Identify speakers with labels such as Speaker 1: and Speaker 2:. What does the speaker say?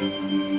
Speaker 1: Música